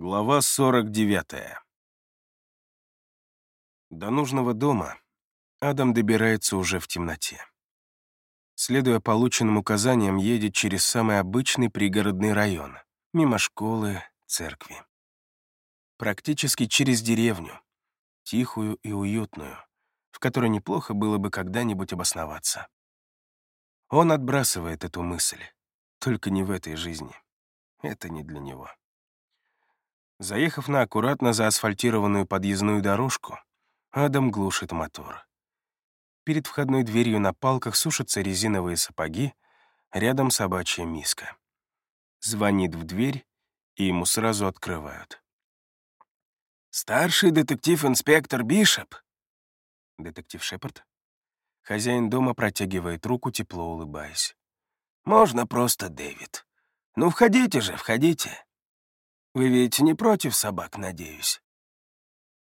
Глава 49. До нужного дома Адам добирается уже в темноте. Следуя полученным указаниям, едет через самый обычный пригородный район, мимо школы, церкви. Практически через деревню, тихую и уютную, в которой неплохо было бы когда-нибудь обосноваться. Он отбрасывает эту мысль, только не в этой жизни. Это не для него. Заехав на аккуратно заасфальтированную подъездную дорожку, Адам глушит мотор. Перед входной дверью на палках сушатся резиновые сапоги, рядом собачья миска. Звонит в дверь, и ему сразу открывают. «Старший детектив-инспектор Бишоп?» «Детектив Шепард?» Хозяин дома протягивает руку, тепло улыбаясь. «Можно просто Дэвид. Ну, входите же, входите». Вы ведь не против собак, надеюсь?»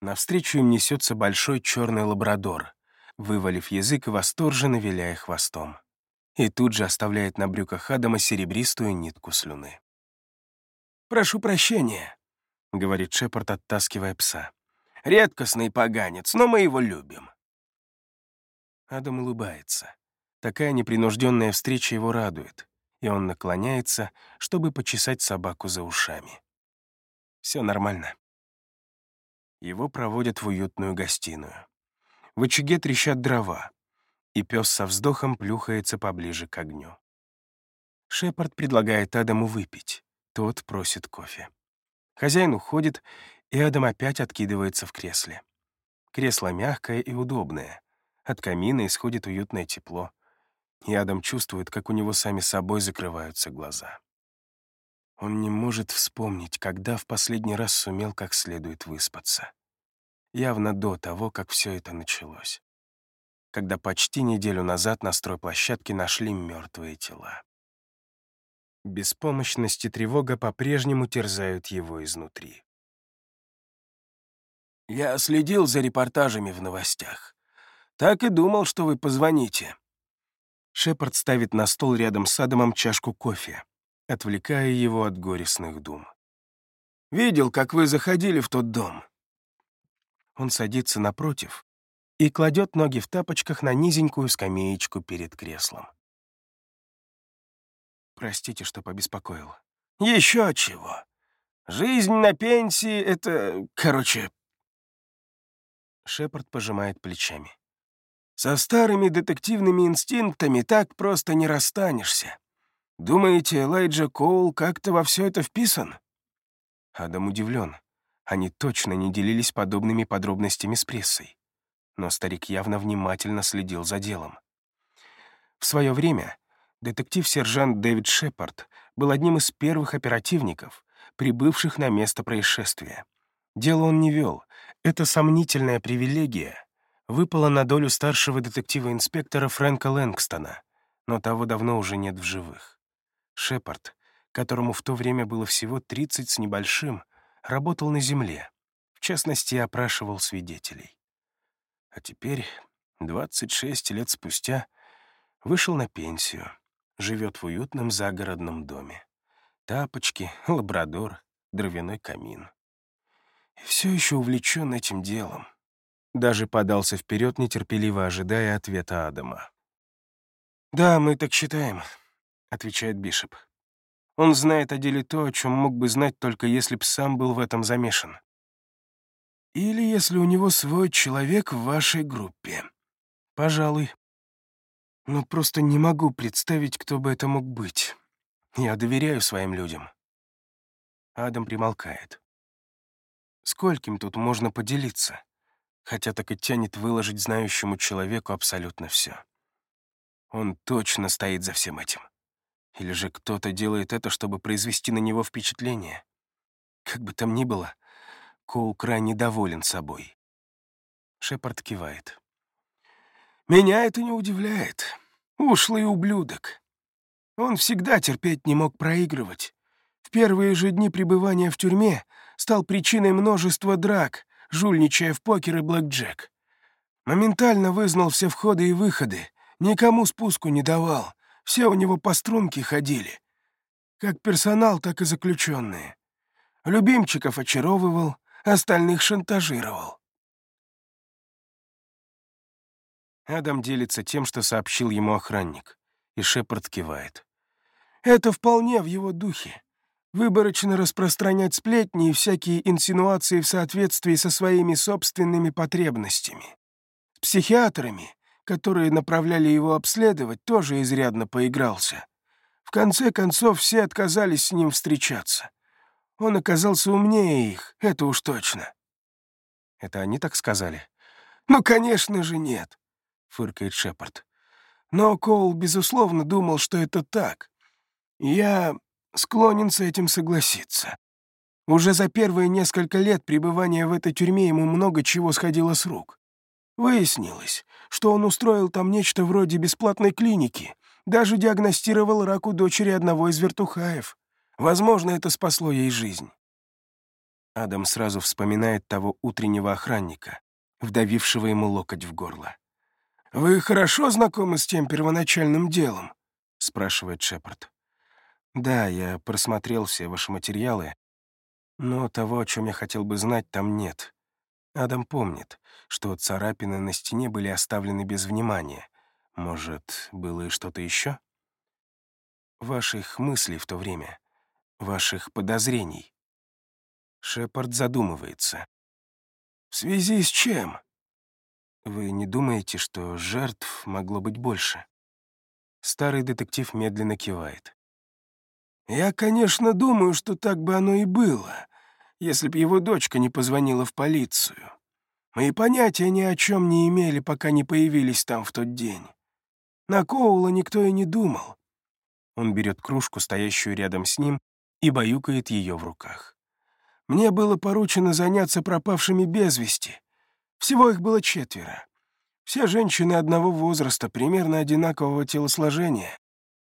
Навстречу им несется большой черный лабрадор, вывалив язык и восторженно виляя хвостом. И тут же оставляет на брюках Адама серебристую нитку слюны. «Прошу прощения», — говорит Шепард, оттаскивая пса. «Редкостный поганец, но мы его любим». Адам улыбается. Такая непринужденная встреча его радует, и он наклоняется, чтобы почесать собаку за ушами. Все нормально. Его проводят в уютную гостиную. В очаге трещат дрова, и пес со вздохом плюхается поближе к огню. Шепард предлагает Адаму выпить. Тот просит кофе. Хозяин уходит, и Адам опять откидывается в кресле. Кресло мягкое и удобное. От камина исходит уютное тепло. И Адам чувствует, как у него сами собой закрываются глаза. Он не может вспомнить, когда в последний раз сумел как следует выспаться. Явно до того, как все это началось. Когда почти неделю назад на стройплощадке нашли мертвые тела. Беспомощность и тревога по-прежнему терзают его изнутри. «Я следил за репортажами в новостях. Так и думал, что вы позвоните». Шепард ставит на стол рядом с Адамом чашку кофе отвлекая его от горестных дум. «Видел, как вы заходили в тот дом». Он садится напротив и кладет ноги в тапочках на низенькую скамеечку перед креслом. Простите, что побеспокоил. Еще чего. Жизнь на пенсии — это... Короче... Шепард пожимает плечами. Со старыми детективными инстинктами так просто не расстанешься. Думаете, Элайджа Коул как-то во все это вписан?» Адам удивлен. Они точно не делились подобными подробностями с прессой. Но старик явно внимательно следил за делом. В свое время детектив-сержант Дэвид Шепард был одним из первых оперативников, прибывших на место происшествия. Дело он не вел. Это сомнительная привилегия выпала на долю старшего детектива-инспектора Фрэнка Лэнгстона, но того давно уже нет в живых. Шепард, которому в то время было всего 30 с небольшим, работал на земле, в частности, опрашивал свидетелей. А теперь, 26 лет спустя, вышел на пенсию, живет в уютном загородном доме. Тапочки, лабрадор, дровяной камин. И все еще увлечен этим делом. Даже подался вперед, нетерпеливо ожидая ответа Адама. «Да, мы так считаем», отвечает Бишоп. Он знает о деле то, о чем мог бы знать только если б сам был в этом замешан. Или если у него свой человек в вашей группе. Пожалуй. Но просто не могу представить, кто бы это мог быть. Я доверяю своим людям. Адам примолкает. Скольким тут можно поделиться? Хотя так и тянет выложить знающему человеку абсолютно все. Он точно стоит за всем этим. Или же кто-то делает это, чтобы произвести на него впечатление. Как бы там ни было, Коул крайне доволен собой. Шепард кивает. «Меня это не удивляет. Ушлый ублюдок. Он всегда терпеть не мог проигрывать. В первые же дни пребывания в тюрьме стал причиной множества драк, жульничая в покер и блэкджек. Моментально вызнал все входы и выходы, никому спуску не давал, все у него по струнке ходили. Как персонал, так и заключенные. Любимчиков очаровывал, остальных шантажировал. Адам делится тем, что сообщил ему охранник, и Шепард кивает. «Это вполне в его духе. Выборочно распространять сплетни и всякие инсинуации в соответствии со своими собственными потребностями. С психиатрами, которые направляли его обследовать, тоже изрядно поигрался. В конце концов, все отказались с ним встречаться. Он оказался умнее их, это уж точно». «Это они так сказали?» «Ну, конечно же, нет фыркает Шепард. Но Коул, безусловно, думал, что это так. Я склонен с этим согласиться. Уже за первые несколько лет пребывания в этой тюрьме ему много чего сходило с рук. Выяснилось, что он устроил там нечто вроде бесплатной клиники, даже диагностировал рак у дочери одного из вертухаев. Возможно, это спасло ей жизнь. Адам сразу вспоминает того утреннего охранника, вдавившего ему локоть в горло. «Вы хорошо знакомы с тем первоначальным делом?» — спрашивает Шепард. «Да, я просмотрел все ваши материалы, но того, о чем я хотел бы знать, там нет. Адам помнит, что царапины на стене были оставлены без внимания. Может, было и что-то еще? Ваших мыслей в то время, ваших подозрений». Шепард задумывается. «В связи с чем?» Вы не думаете, что жертв могло быть больше? Старый детектив медленно кивает. Я, конечно, думаю, что так бы оно и было, если б его дочка не позвонила в полицию. Мы и понятия ни о чем не имели, пока не появились там в тот день. На Коула никто и не думал. Он берет кружку, стоящую рядом с ним, и баюкает ее в руках. Мне было поручено заняться пропавшими без вести, всего их было четверо. Все женщины одного возраста, примерно одинакового телосложения.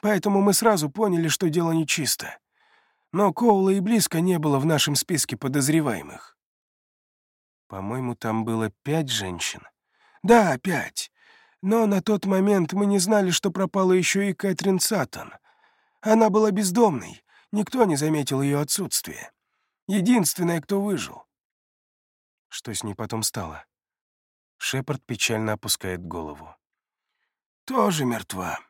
Поэтому мы сразу поняли, что дело нечисто. Но Коула и близко не было в нашем списке подозреваемых. По-моему, там было пять женщин. Да, пять. Но на тот момент мы не знали, что пропала еще и Кэтрин Саттон. Она была бездомной, никто не заметил ее отсутствие. Единственная, кто выжил. Что с ней потом стало? Шепард печально опускает голову. «Тоже мертва.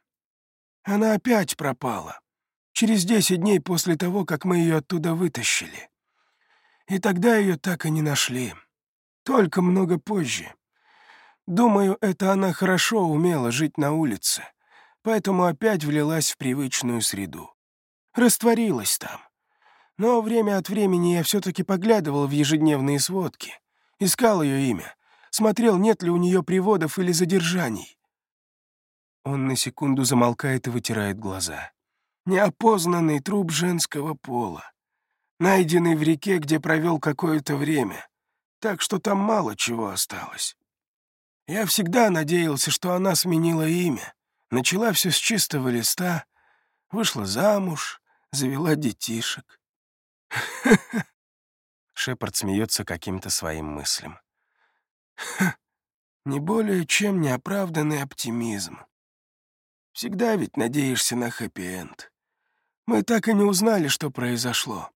Она опять пропала. Через десять дней после того, как мы ее оттуда вытащили. И тогда ее так и не нашли. Только много позже. Думаю, это она хорошо умела жить на улице, поэтому опять влилась в привычную среду. Растворилась там. Но время от времени я все-таки поглядывал в ежедневные сводки, искал ее имя, смотрел, нет ли у нее приводов или задержаний. Он на секунду замолкает и вытирает глаза. Неопознанный труп женского пола. Найденный в реке, где провел какое-то время. Так что там мало чего осталось. Я всегда надеялся, что она сменила имя. Начала все с чистого листа, вышла замуж, завела детишек. Шепард смеется каким-то своим мыслям. Не более чем неоправданный оптимизм. Всегда ведь надеешься на хэппи-энд. Мы так и не узнали, что произошло.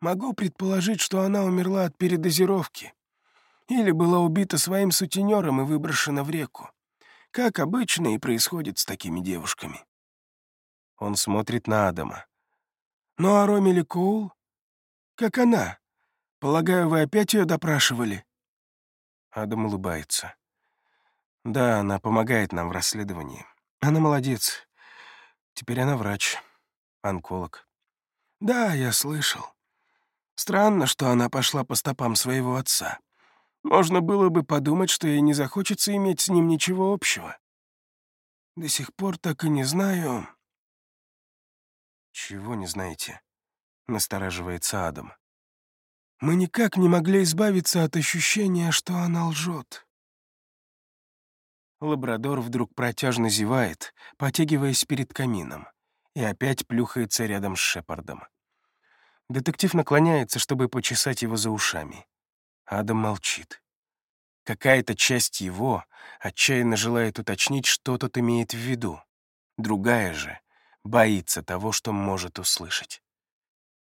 Могу предположить, что она умерла от передозировки или была убита своим сутенером и выброшена в реку, как обычно и происходит с такими девушками. Он смотрит на Адама. «Ну а Ромили Коул? Как она? Полагаю, вы опять ее допрашивали?» Адам улыбается. Да, она помогает нам в расследовании. Она молодец. Теперь она врач, онколог. Да, я слышал. Странно, что она пошла по стопам своего отца. Можно было бы подумать, что ей не захочется иметь с ним ничего общего. До сих пор так и не знаю... Чего не знаете? Настораживается Адам. Мы никак не могли избавиться от ощущения, что она лжет. Лабрадор вдруг протяжно зевает, потягиваясь перед камином, и опять плюхается рядом с Шепардом. Детектив наклоняется, чтобы почесать его за ушами. Адам молчит. Какая-то часть его отчаянно желает уточнить, что тот имеет в виду. Другая же боится того, что может услышать.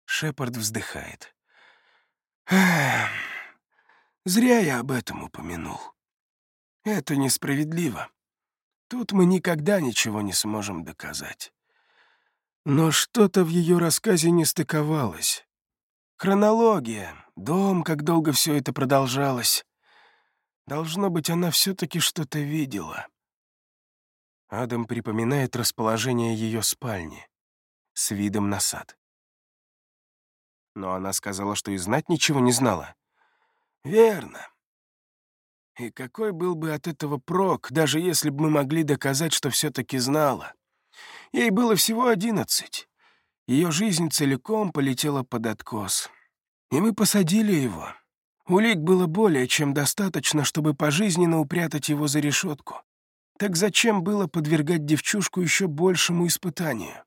Шепард вздыхает. Зря я об этом упомянул. Это несправедливо. Тут мы никогда ничего не сможем доказать. Но что-то в ее рассказе не стыковалось. Хронология, дом, как долго все это продолжалось. Должно быть, она все-таки что-то видела. Адам припоминает расположение ее спальни с видом на сад. Но она сказала, что и знать ничего не знала. Верно. И какой был бы от этого прок, даже если бы мы могли доказать, что все-таки знала? Ей было всего одиннадцать. Ее жизнь целиком полетела под откос. И мы посадили его. Улик было более чем достаточно, чтобы пожизненно упрятать его за решетку. Так зачем было подвергать девчушку еще большему испытанию?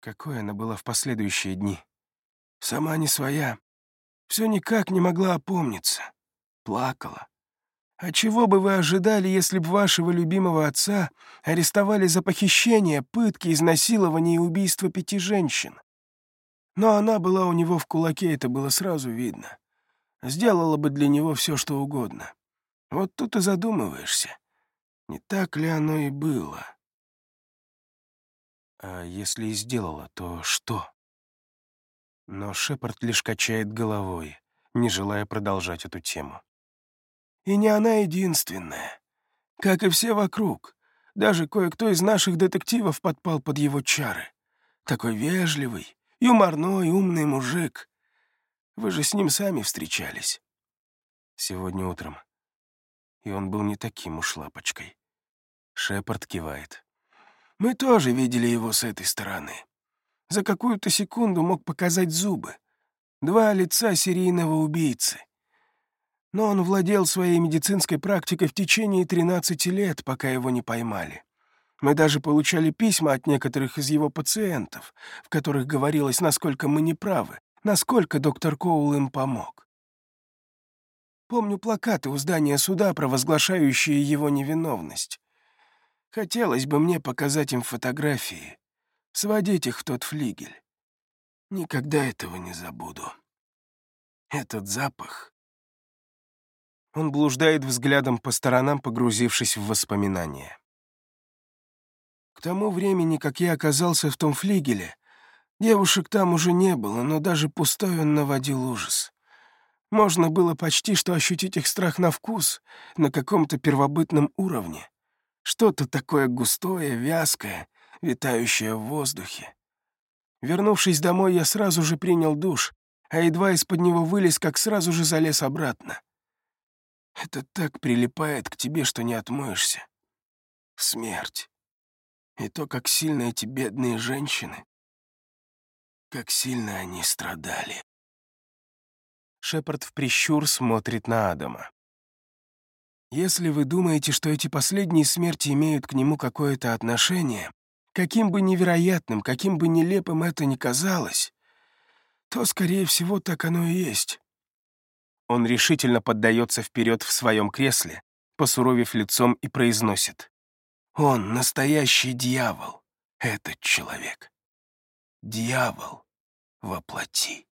Какой она была в последующие дни? Сама не своя. Все никак не могла опомниться плакала. А чего бы вы ожидали, если бы вашего любимого отца арестовали за похищение, пытки, изнасилование и убийство пяти женщин? Но она была у него в кулаке, это было сразу видно. Сделала бы для него все, что угодно. Вот тут и задумываешься, не так ли оно и было? А если и сделала, то что? Но Шепард лишь качает головой, не желая продолжать эту тему. И не она единственная. Как и все вокруг. Даже кое-кто из наших детективов подпал под его чары. Такой вежливый, юморной, умный мужик. Вы же с ним сами встречались. Сегодня утром. И он был не таким уж лапочкой. Шепард кивает. Мы тоже видели его с этой стороны. За какую-то секунду мог показать зубы. Два лица серийного убийцы но он владел своей медицинской практикой в течение 13 лет, пока его не поймали. Мы даже получали письма от некоторых из его пациентов, в которых говорилось, насколько мы неправы, насколько доктор Коул им помог. Помню плакаты у здания суда, провозглашающие его невиновность. Хотелось бы мне показать им фотографии, сводить их в тот флигель. Никогда этого не забуду. Этот запах он блуждает взглядом по сторонам, погрузившись в воспоминания. К тому времени, как я оказался в том флигеле, девушек там уже не было, но даже пустой он наводил ужас. Можно было почти что ощутить их страх на вкус, на каком-то первобытном уровне. Что-то такое густое, вязкое, витающее в воздухе. Вернувшись домой, я сразу же принял душ, а едва из-под него вылез, как сразу же залез обратно. Это так прилипает к тебе, что не отмоешься. Смерть. И то, как сильно эти бедные женщины, как сильно они страдали. Шепард в прищур смотрит на Адама. Если вы думаете, что эти последние смерти имеют к нему какое-то отношение, каким бы невероятным, каким бы нелепым это ни казалось, то, скорее всего, так оно и есть. Он решительно поддается вперед в своем кресле, посуровив лицом и произносит. «Он настоящий дьявол, этот человек. Дьявол воплоти».